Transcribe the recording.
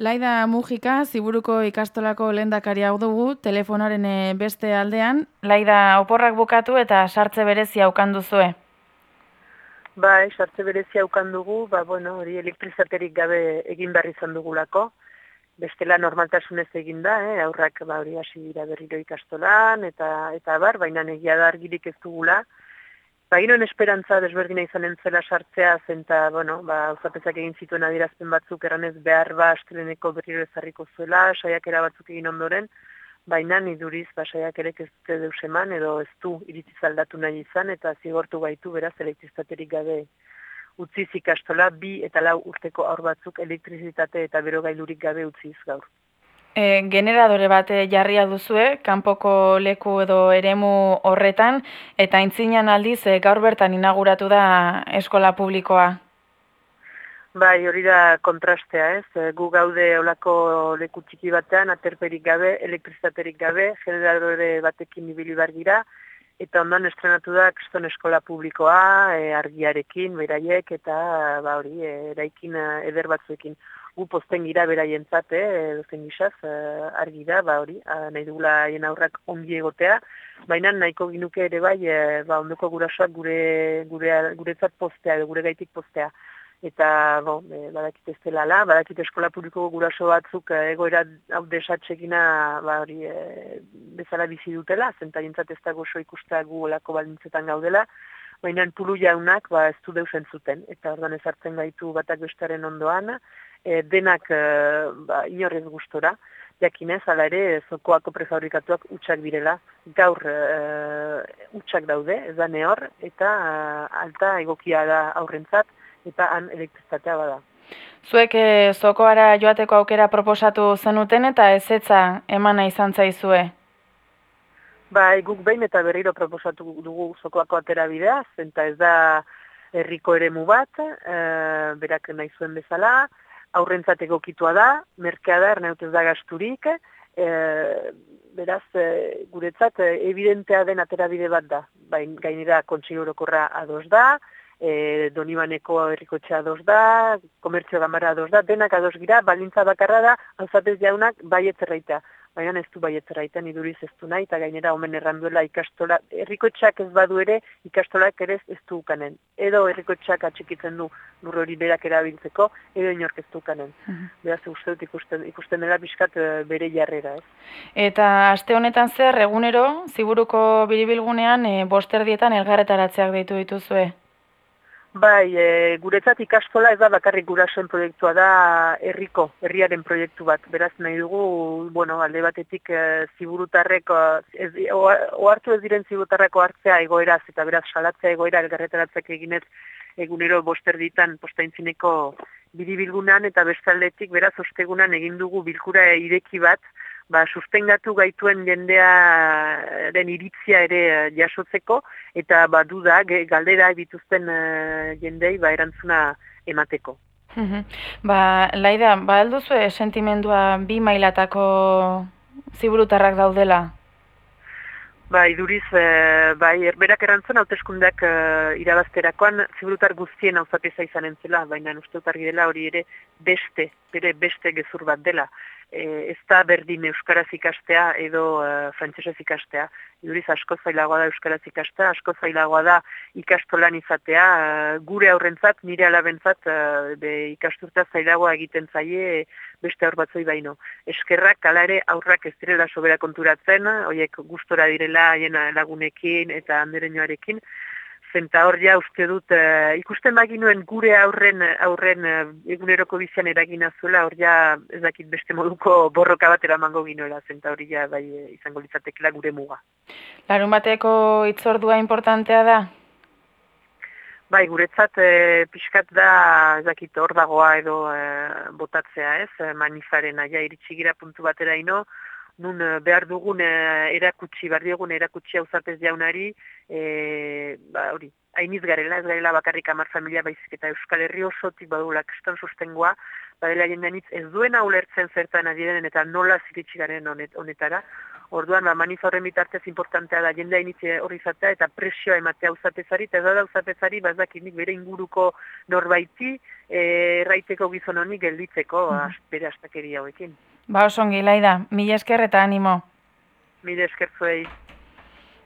Laida Mujika, ziburuko ikastolako lehendakari hau dugu, telefonaren eh, beste aldean. Laida, oporrak bukatu eta sartze berezi haukan duzue. Bai, sartze berezi haukan dugu, ba, bueno, hori elektrizaterik gabe egin behar izan dugulako. Bestela normaltasunez egin da, eh? aurrak ba, hori hasi dira berriro ikastolan, eta eta bar, baina egia da argirik ez dugula. Ba, inoen esperantza desberdina izan entzela sartzea, zenta, bueno, ba, uzapezak egin zituen adirazpen batzuk eranez behar ba, asteleneko berriro ezarriko zuela, saiakera batzuk egin ondoren, baina niduriz, ba, saiak ere ez dute deus eman, edo ez du iritzi zaldatu nahi izan, eta zigortu gaitu beraz elektrizitaterik gabe utzi zikastola, bi eta lau urteko aur batzuk elektrizitate eta berogailurik gabe utziz gaur. E, generadore bat jarria duzue, kanpoko leku edo eremu horretan, eta intzinan aldiz e, gaur bertan inauguratu da eskola publikoa. Bai, hori da kontrastea ez, gu gaude olako leku txiki batean, aterperik gabe, elektrizaterik gabe, generadore batekin ibili gira, eta ondan estrenatu da kriston eskola publikoa, e, argiarekin, beraiek, eta ba, hori, eraikin eder batzuekin gu posten gira beraien zate, eh, dozen gizaz, uh, argi da, ba hori, uh, nahi dugula hien aurrak ongi egotea, baina nahiko ginuke ere bai, uh, ba ondoko gurasoak gure, gure, guretzat postea, edo gure gaitik postea. Eta, bo, e, badakit ez dela la, badakit eskola publiko guraso batzuk egoera hau desatxekina, ba hori, e, bezala bizi dutela, zenta jentzat ez dago oso ikustea gu olako baldintzetan gaudela, baina pulu jaunak, ba, ez du deusen zuten, eta ordan ezartzen gaitu batak bestaren ondoan, e, denak e, ba, inorrez gustora, jakinez, ala ere, zokoako prefabrikatuak utxak direla, gaur e, utxak daude, ez da nehor, eta alta egokia da aurrentzat, eta han elektrizitatea bada. Zuek e, zokoara joateko aukera proposatu zenuten eta ezetza emana izan zaizue? Bai, guk behin eta berriro proposatu dugu zokoako atera bidea, zenta ez da herriko eremu bat, e, berak nahi zuen bezala, aurrentzat egokitua da, merkea da, erneutez da gasturik, e, beraz, e, guretzat, e, evidentea den aterabide bat da. Bain, gainera, kontsi orokorra ados da, e, donibaneko errikotxe ados da, komertzio gamara ados da, denak ados gira, balintza bakarra da, alzatez jaunak, baietzerraita baina ez du baietera iten iduriz ez du nahi, eta gainera omen erranduela ikastola, errikotxak ez badu ere, ikastolak ere ez du ukanen. Edo errikotxak atxikitzen du lur hori berak erabiltzeko, edo inork ez du ukanen. Mhm. Beraz, uste dut ikusten, ikusten dela biskat eh, bere jarrera, ez. Eta aste honetan zer, egunero, ziburuko biribilgunean, e, bosterdietan elgarretaratzeak deitu dituzue? Bai, e, guretzat ikastola ez da bakarrik gurasoen proiektua da herriko, herriaren proiektu bat. Beraz nahi dugu, bueno, alde batetik e, ziburutarrek, ez, ohartu ez diren ziburutarreko hartzea egoeraz, eta beraz salatzea egoera elgarretaratzak eginez egunero boster ditan postaintzineko biribilgunan, eta bestaldetik beraz ostegunan egin dugu bilkura ireki bat, ba, sustengatu gaituen jendearen iritzia ere uh, jasotzeko, eta ba, duda, galdera dituzten uh, jendei ba, erantzuna emateko. ba, laida, ba, alduzu sentimendua bi mailatako ziburutarrak daudela? Ba, iduriz, e, bai, erberak erantzun hauteskundeak e, irabazterakoan ziburutar guztien hau izan entzela, baina uste dela hori ere beste, bere beste gezur bat dela e, ez da berdin euskaraz ikastea edo e, frantsesez ikastea. Iduriz asko zailagoa da euskaraz ikastea, asko zailagoa da ikastolan izatea, e, gure aurrentzat, nire alabentzat e, be, ikasturta zailagoa egiten zaie beste aur batzoi baino. Eskerrak ala ere aurrak ez direla sobera konturatzen, hoiek gustora direla haien lagunekin eta andereñoarekin, zenta hor ja uste dut uh, ikusten baginuen gure aurren aurren uh, eguneroko bizian eragina zuela hor ja ez dakit beste moduko borroka bat eramango ginoela zenta hori ja bai eh, izango litzatekela gure muga. Larun bateko itzordua importantea da? Bai, guretzat e, pixkat da ez dakit hor dagoa edo botatzea ez, manifaren aia iritsi gira puntu batera ino, nun eh, behar dugun erakutsi, behar diogun erakutsi hau zatez jaunari, e, ba, hori, hainiz garela, ez garela bakarrik amar familia baizik eta Euskal Herri osotik badula kriston sustengoa, badela jendenitz ez duena ulertzen zertan adiren eta nola ziritsi garen honetara, Orduan, ba, manifa horren bitartez importantea da jendea initze horri zatea eta presioa ematea uzatezari, eta da uzatezari bazakinik bere inguruko norbaiti e, erraiteko gizon honi gelditzeko mm -hmm. bere astakeria hauekin. Ba, osongi, laida, mila esker eta animo. Mila esker zuei.